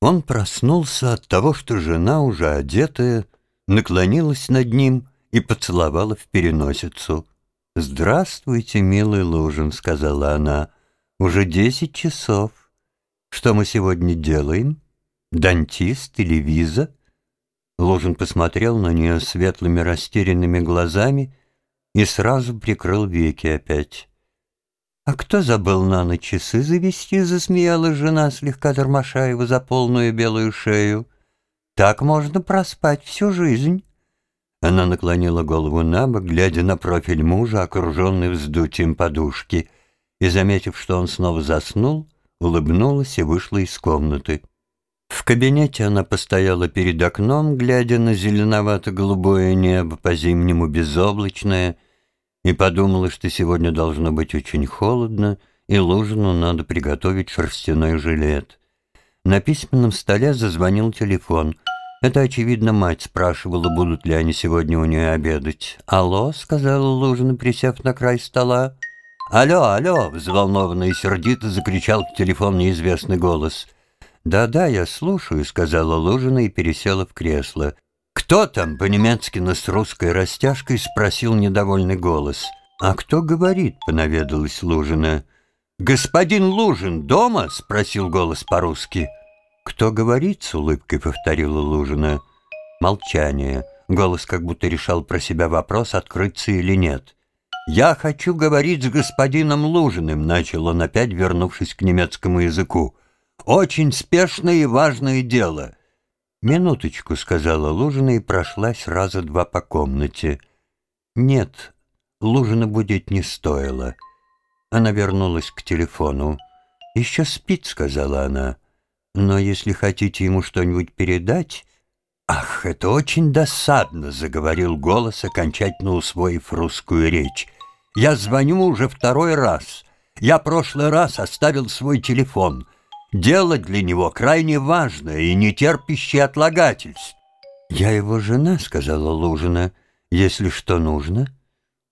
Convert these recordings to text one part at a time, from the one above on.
Он проснулся от того, что жена, уже одетая, наклонилась над ним и поцеловала в переносицу. «Здравствуйте, милый Лужин», — сказала она. «Уже десять часов. Что мы сегодня делаем? Дантист или виза?» Лужин посмотрел на нее светлыми растерянными глазами и сразу прикрыл веки опять. «А кто забыл на ночь часы завести?» — засмеялась жена, слегка тормоша его за полную белую шею. «Так можно проспать всю жизнь». Она наклонила голову на бок, глядя на профиль мужа, окруженный вздутием подушки, и, заметив, что он снова заснул, улыбнулась и вышла из комнаты. В кабинете она постояла перед окном, глядя на зеленовато-голубое небо, по-зимнему безоблачное — и подумала, что сегодня должно быть очень холодно, и Лужину надо приготовить шерстяной жилет. На письменном столе зазвонил телефон. Это, очевидно, мать спрашивала, будут ли они сегодня у нее обедать. «Алло», — сказала Лужина, присев на край стола. «Алло, алло!» — взволнованно и сердито закричал в телефон неизвестный голос. «Да-да, я слушаю», — сказала Лужина и пересела в кресло. «Кто там?» — по-немецки, но с русской растяжкой спросил недовольный голос. «А кто говорит?» — понаведалась Лужина. «Господин Лужин дома?» — спросил голос по-русски. «Кто говорит?» — с улыбкой повторила Лужина. Молчание. Голос как будто решал про себя вопрос, открыться или нет. «Я хочу говорить с господином Лужиным», — начал он опять, вернувшись к немецкому языку. «Очень спешное и важное дело». «Минуточку», — сказала Лужина и прошлась раза два по комнате. «Нет, Лужина будить не стоило». Она вернулась к телефону. «Еще спит», — сказала она. «Но если хотите ему что-нибудь передать...» «Ах, это очень досадно», — заговорил голос, окончательно усвоив русскую речь. «Я звоню уже второй раз. Я прошлый раз оставил свой телефон». Дело для него крайне важное и не терпящее отлагательств. «Я его жена», — сказала Лужина, — «если что нужно».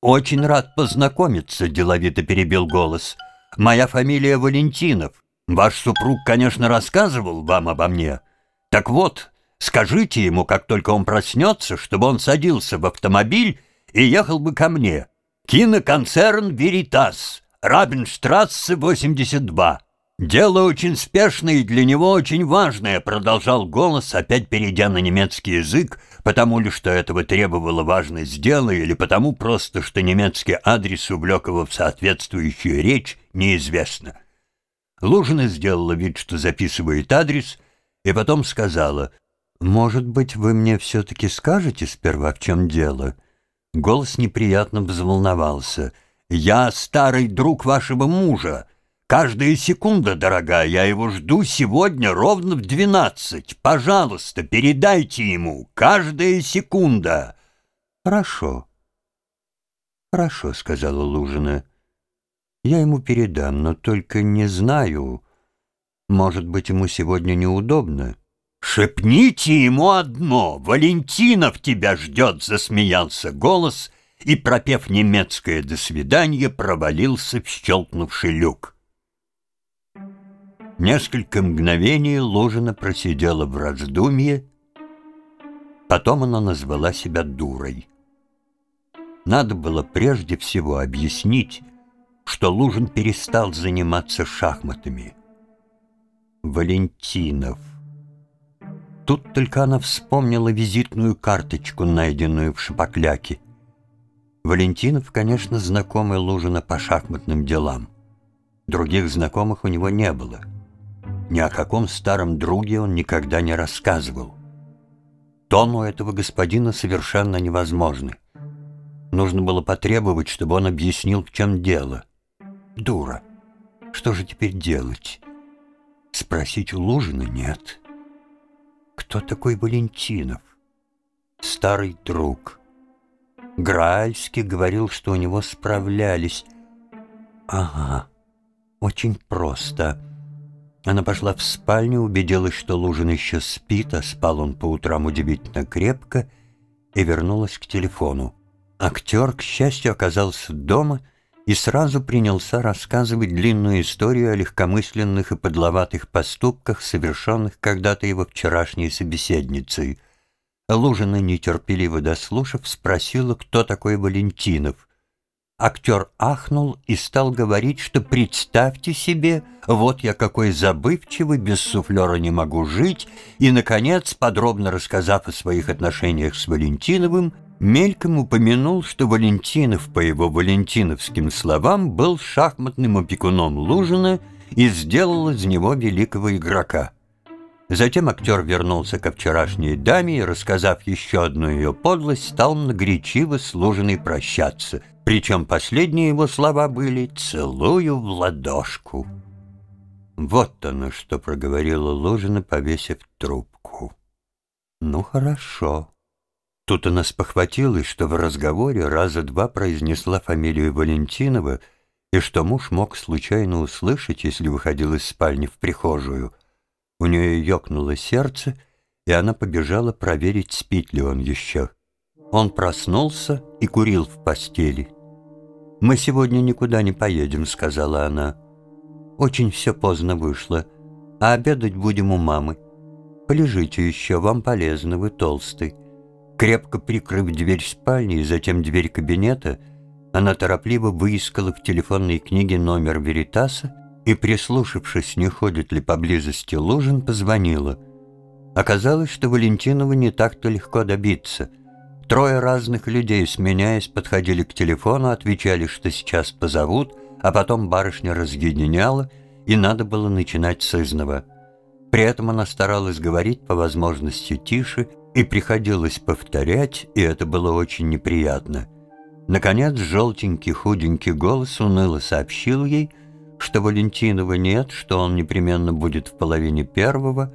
«Очень рад познакомиться», — деловито перебил голос. «Моя фамилия Валентинов. Ваш супруг, конечно, рассказывал вам обо мне. Так вот, скажите ему, как только он проснется, чтобы он садился в автомобиль и ехал бы ко мне. Киноконцерн «Веритас», Рабинштрассе, 82. «Дело очень спешное и для него очень важное», — продолжал голос, опять перейдя на немецкий язык, потому ли, что этого требовало важность дела, или потому просто, что немецкий адрес увлек его в соответствующую речь, неизвестно. Лужина сделала вид, что записывает адрес, и потом сказала, «Может быть, вы мне все-таки скажете сперва, в чем дело?» Голос неприятно взволновался. «Я старый друг вашего мужа». Каждая секунда, дорогая, я его жду сегодня ровно в двенадцать. Пожалуйста, передайте ему. Каждая секунда. Хорошо. Хорошо, сказала Лужина. Я ему передам, но только не знаю. Может быть, ему сегодня неудобно. «Шепните ему одно! Валентинов тебя ждет!» — засмеялся голос, и, пропев немецкое «до свидания», провалился в щелкнувший люк. Несколько мгновений Лужина просидела в раздумье, потом она назвала себя дурой. Надо было прежде всего объяснить, что Лужин перестал заниматься шахматами. Валентинов. Тут только она вспомнила визитную карточку, найденную в шапокляке. Валентинов, конечно, знакомый Лужина по шахматным делам. Других знакомых у него не было — ни о каком старом друге он никогда не рассказывал. Тон у этого господина совершенно невозможный. Нужно было потребовать, чтобы он объяснил, в чем дело. Дура. Что же теперь делать? Спросить у Лужина нет. Кто такой Валентинов? Старый друг. Граальский говорил, что у него справлялись. Ага, очень просто. Она пошла в спальню, убедилась, что Лужин еще спит, а спал он по утрам удивительно крепко, и вернулась к телефону. Актер, к счастью, оказался дома и сразу принялся рассказывать длинную историю о легкомысленных и подловатых поступках, совершенных когда-то его вчерашней собеседницей. Лужина, нетерпеливо дослушав, спросила, кто такой Валентинов. Актер ахнул и стал говорить, что представьте себе, вот я какой забывчивый, без суфлера не могу жить, и, наконец, подробно рассказав о своих отношениях с Валентиновым, мельком упомянул, что Валентинов, по его валентиновским словам, был шахматным опекуном Лужина и сделал из него великого игрока. Затем актер вернулся ко вчерашней даме и, рассказав еще одну ее подлость, стал многоречиво с Лужиной прощаться. Причем последние его слова были «целую в ладошку». Вот оно, что проговорила Лужина, повесив трубку. «Ну, хорошо». Тут она спохватилась, что в разговоре раза два произнесла фамилию Валентинова и что муж мог случайно услышать, если выходил из спальни в прихожую. У нее ёкнуло сердце, и она побежала проверить, спит ли он еще. Он проснулся и курил в постели. «Мы сегодня никуда не поедем», — сказала она. «Очень все поздно вышло, а обедать будем у мамы. Полежите еще, вам полезно, вы толстый». Крепко прикрыв дверь спальни и затем дверь кабинета, она торопливо выискала в телефонной книге номер Веритаса и, прислушавшись, не ходит ли поблизости Лужин, позвонила. Оказалось, что Валентинова не так-то легко добиться. Трое разных людей, сменяясь, подходили к телефону, отвечали, что сейчас позовут, а потом барышня разъединяла, и надо было начинать с изного. При этом она старалась говорить по возможности тише, и приходилось повторять, и это было очень неприятно. Наконец, желтенький худенький голос уныло сообщил ей, что Валентинова нет, что он непременно будет в половине первого.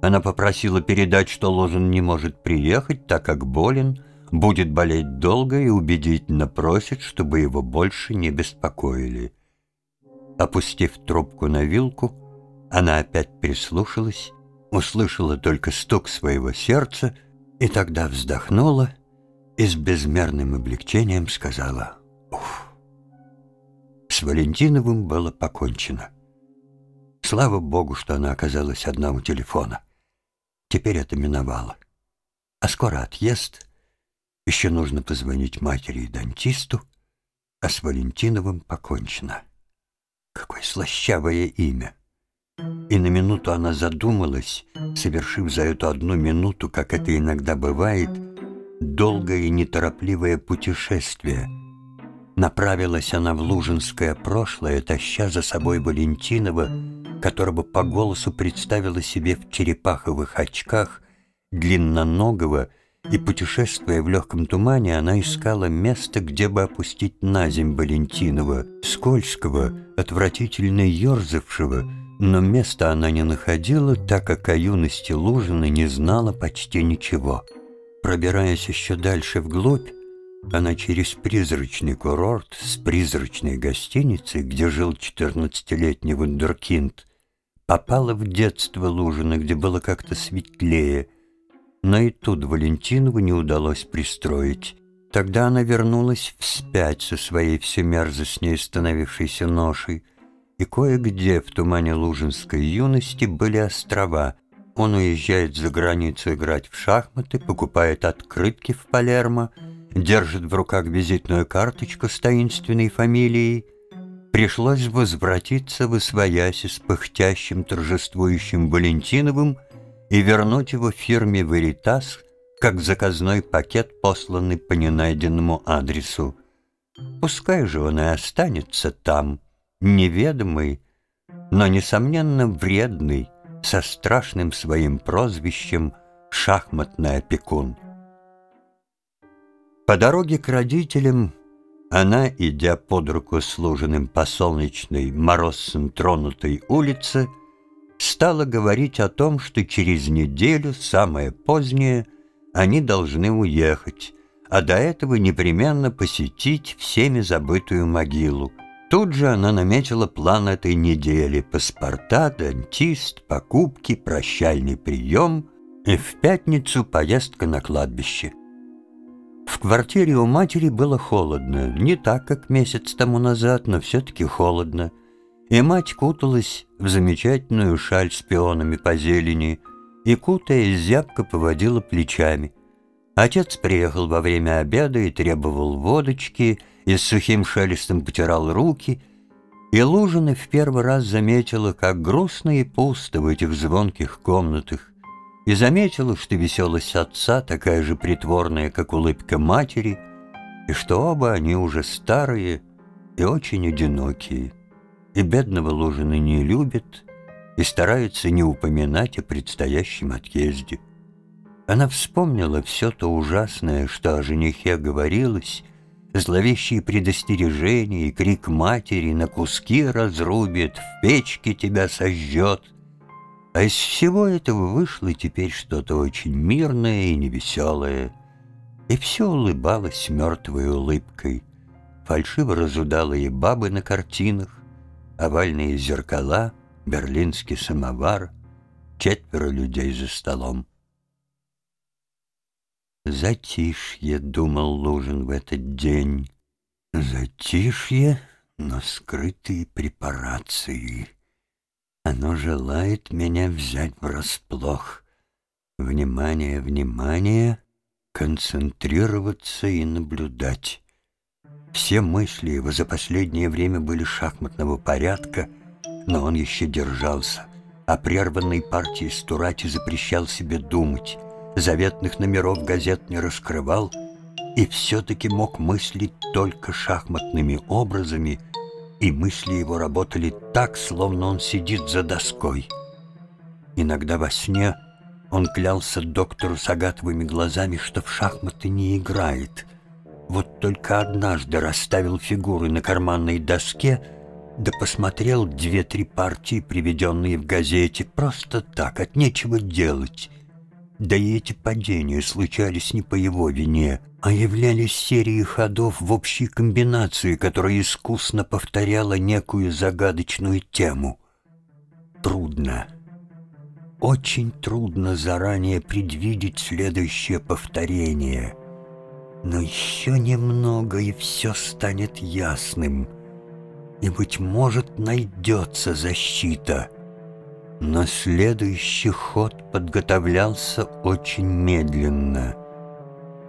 Она попросила передать, что Лозун не может приехать, так как болен, будет болеть долго и убедительно просит, чтобы его больше не беспокоили. Опустив трубку на вилку, она опять прислушалась услышала только стук своего сердца и тогда вздохнула и с безмерным облегчением сказала «Уф». С Валентиновым было покончено. Слава Богу, что она оказалась одна у телефона. Теперь это миновало. А скоро отъезд. Еще нужно позвонить матери и дантисту, а с Валентиновым покончено. Какое слащавое имя! И на минуту она задумалась, совершив за эту одну минуту, как это иногда бывает, долгое и неторопливое путешествие. Направилась она в лужинское прошлое, таща за собой Валентинова, которого по голосу представила себе в черепаховых очках, длинноногого, и, путешествуя в легком тумане, она искала место, где бы опустить на земь Валентинова, скользкого, отвратительно ерзавшего, но места она не находила, так как о юности Лужины не знала почти ничего. Пробираясь еще дальше вглубь, она через призрачный курорт с призрачной гостиницей, где жил 14-летний вундеркинд, попала в детство Лужина, где было как-то светлее, но и тут Валентинову не удалось пристроить. Тогда она вернулась вспять со своей все мерзостней становившейся ношей, и кое-где в тумане лужинской юности были острова. Он уезжает за границу играть в шахматы, покупает открытки в Палермо, держит в руках визитную карточку с таинственной фамилией. Пришлось возвратиться в Освояси с пыхтящим торжествующим Валентиновым и вернуть его фирме «Веритас» как заказной пакет, посланный по ненайденному адресу. Пускай же он и останется там — неведомый, но, несомненно, вредный, со страшным своим прозвищем «шахматный опекун». По дороге к родителям она, идя под руку служенным по солнечной, морозцем тронутой улице, стала говорить о том, что через неделю, самое позднее, они должны уехать, а до этого непременно посетить всеми забытую могилу — Тут же она наметила план этой недели – паспорта, дантист, покупки, прощальный прием и в пятницу поездка на кладбище. В квартире у матери было холодно, не так, как месяц тому назад, но все-таки холодно. И мать куталась в замечательную шаль с пионами по зелени и, кутаясь, зябко поводила плечами. Отец приехал во время обеда и требовал водочки, и с сухим шелестом потирал руки, и Лужина в первый раз заметила, как грустно и пусто в этих звонких комнатах, и заметила, что веселость отца такая же притворная, как улыбка матери, и что оба они уже старые и очень одинокие, и бедного Лужина не любит и старается не упоминать о предстоящем отъезде. Она вспомнила все то ужасное, что о женихе говорилось, зловещие предостережения и крик матери на куски разрубит, в печке тебя сожжет — а из всего этого вышло теперь что-то очень мирное и невеселое. И все улыбалось мертвой улыбкой. Фальшиво разудалые бабы на картинах, овальные зеркала, берлинский самовар, четверо людей за столом. Затишье, думал Лужин в этот день. Затишье, но скрытые препарации. Оно желает меня взять врасплох. Внимание, внимание, концентрироваться и наблюдать. Все мысли его за последнее время были шахматного порядка, но он еще держался. О прерванной партии Стурати запрещал себе думать, заветных номеров газет не раскрывал и все-таки мог мыслить только шахматными образами — и мысли его работали так, словно он сидит за доской. Иногда во сне он клялся доктору с агатовыми глазами, что в шахматы не играет. Вот только однажды расставил фигуры на карманной доске, да посмотрел две-три партии, приведенные в газете, просто так, от нечего делать. Да и эти падения случались не по его вине, а являлись серией ходов в общей комбинации, которая искусно повторяла некую загадочную тему. Трудно. Очень трудно заранее предвидеть следующее повторение. Но еще немного, и все станет ясным. И, быть может, найдется защита — но следующий ход подготовлялся очень медленно.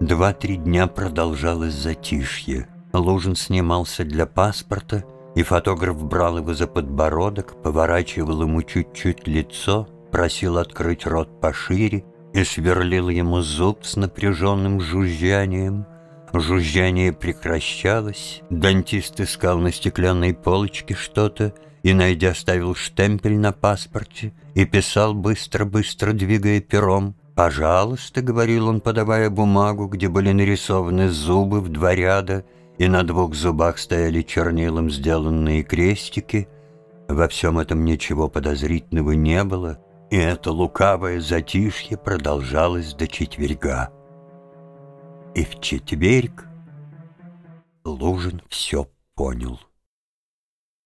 Два-три дня продолжалось затишье. Лужин снимался для паспорта, и фотограф брал его за подбородок, поворачивал ему чуть-чуть лицо, просил открыть рот пошире и сверлил ему зуб с напряженным жужжанием. Жужжание прекращалось, дантист искал на стеклянной полочке что-то, и, найдя, ставил штемпель на паспорте и писал быстро-быстро, двигая пером. «Пожалуйста», — говорил он, подавая бумагу, где были нарисованы зубы в два ряда, и на двух зубах стояли чернилом сделанные крестики. Во всем этом ничего подозрительного не было, и это лукавое затишье продолжалось до четверга. И в четверг Лужин все понял.